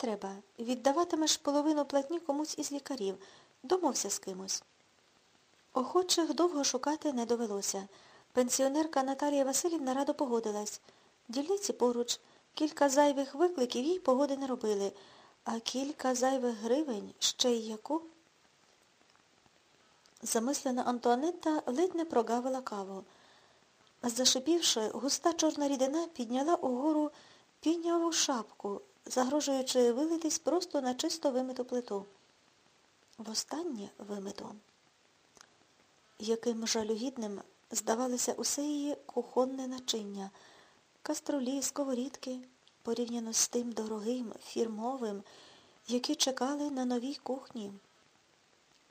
треба. Віддаватимеш половину платні комусь із лікарів. Домовся з кимось. Охочих довго шукати не довелося. Пенсіонерка Наталія Васильівна радо погодилась. Дільниці поруч, кілька зайвих викликів їй погоди не робили, а кілька зайвих гривень ще й яку. Замислена Антуанетта ледь не прогавила каву. Зашипівши, густа чорна рідина підняла угору піняву шапку, загрожуючи вилитись просто на чисто вимиту плиту. Востаннє вимиту. Яким жалюгідним здавалося усе її кухонне начиння, каструлі, сковорідки, порівняно з тим дорогим, фірмовим, які чекали на новій кухні.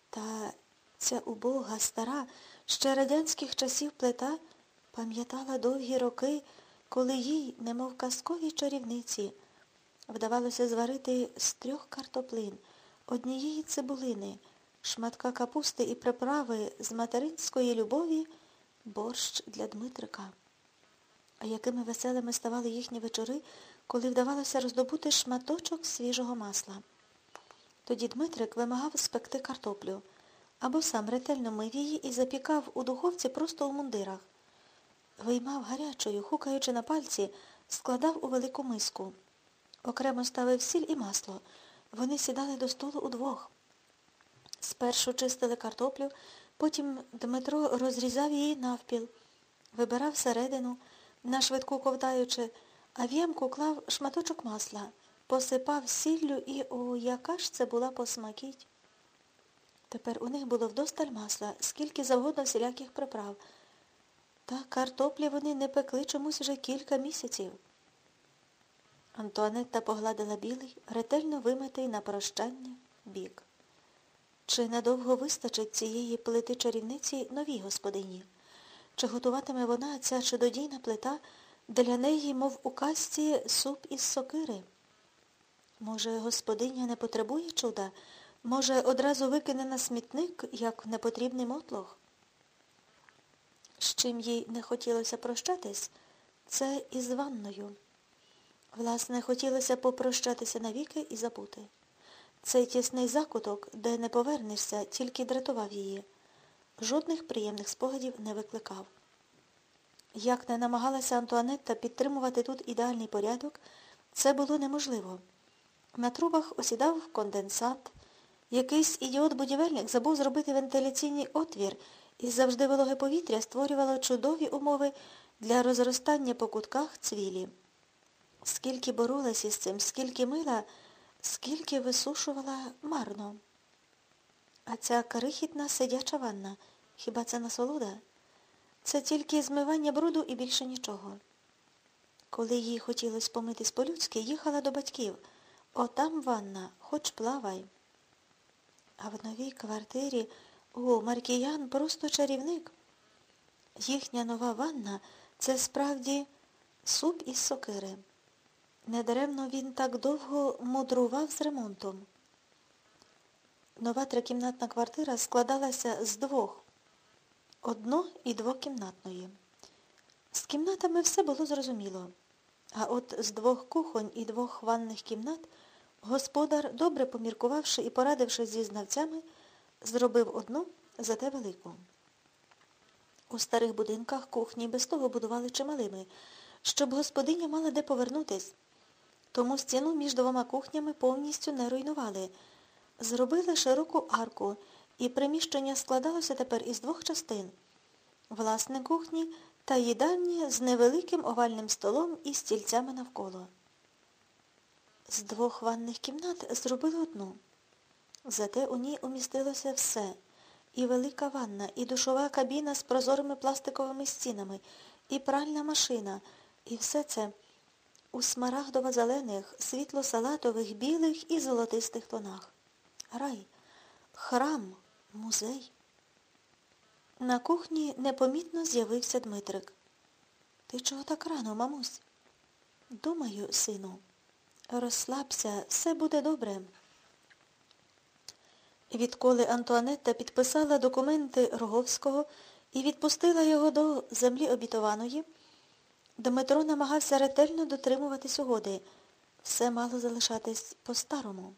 Та ця убога, стара, ще радянських часів плита пам'ятала довгі роки, коли їй, немов казковій чарівниці, вдавалося зварити з трьох картоплин, однієї цибулини, шматка капусти і приправи з материнської любові борщ для Дмитрика. А якими веселими ставали їхні вечори, коли вдавалося роздобути шматочок свіжого масла. Тоді Дмитрик вимагав спекти картоплю, або сам ретельно мив її і запікав у духовці просто у мундирах. Виймав гарячою, хукаючи на пальці, складав у велику миску. Окремо ставив сіль і масло. Вони сідали до столу удвох. Спершу чистили картоплю, потім Дмитро розрізав її навпіл, вибирав середину, нашвидку ковтаючи, а в ямку клав шматочок масла, посипав сіллю і, о, яка ж це була посмакіть. Тепер у них було вдосталь масла, скільки завгодно всіляких приправ. Та картоплі вони не пекли чомусь вже кілька місяців. Антуанетта погладила білий, ретельно вимитий на прощання бік. Чи надовго вистачить цієї плити чарівниці новій господині? Чи готуватиме вона, ця чудодійна плита, для неї, мов у казці, суп із сокири? Може, господиня не потребує чуда? Може, одразу викине на смітник, як непотрібний мотлох? З чим їй не хотілося прощатись, це із ванною. Власне, хотілося попрощатися навіки і забути. Цей тісний закуток, де не повернешся, тільки дратував її. Жодних приємних спогадів не викликав. Як не намагалася Антуанетта підтримувати тут ідеальний порядок, це було неможливо. На трубах осідав конденсат. Якийсь ідіот-будівельник забув зробити вентиляційний отвір, і завжди вологе повітря створювало чудові умови для розростання по кутках цвілі. Скільки боролась із цим, скільки мила, скільки висушувала марно. А ця крихітна сидяча ванна, хіба це насолода? Це тільки змивання бруду і більше нічого. Коли їй хотілося помитись по-людськи, їхала до батьків. Отам ванна, хоч плавай. А в новій квартирі, о, Маркіян просто чарівник. Їхня нова ванна це справді суп із сокири. Недаремно він так довго мудрував з ремонтом. Нова трикімнатна квартира складалася з двох одно- і двокімнатної. З кімнатами все було зрозуміло. А от з двох кухонь і двох ванних кімнат господар, добре поміркувавши і порадившись зі знавцями, зробив одну, зате велику. У старих будинках кухні без того будували чималими, щоб господиня мала де повернутись. Тому стіну між двома кухнями повністю не руйнували. Зробили широку арку, і приміщення складалося тепер із двох частин. Власне кухні та їдальні з невеликим овальним столом і стільцями навколо. З двох ванних кімнат зробили одну. Зате у ній умістилося все. І велика ванна, і душова кабіна з прозорими пластиковими стінами, і пральна машина, і все це у смарагдово-зелених, світло-салатових, білих і золотистих тонах. Рай, храм, музей. На кухні непомітно з'явився Дмитрик. Ти чого так рано, мамусь? Думаю, сину, розслабся, все буде добре. Відколи Антуанетта підписала документи Роговського і відпустила його до землі обітованої, Дмитро намагався ретельно дотримуватись угоди. Все мало залишатись по-старому.